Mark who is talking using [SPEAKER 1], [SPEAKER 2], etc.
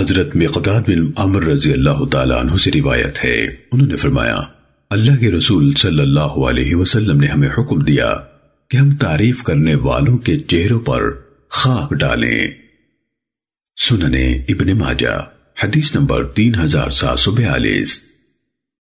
[SPEAKER 1] حضرت مقداد بن عمر رضی اللہ تعالیٰ عنہ سے روایت ہے۔ انہوں نے فرمایا، اللہ کے رسول صلی اللہ علیہ وسلم نے ہمیں حکم دیا کہ ہم تعریف کرنے والوں کے چہروں پر خاک ڈالیں۔ سننے ابن ماجہ، حدیث نمبر تین ہزار سات سو بیالیس۔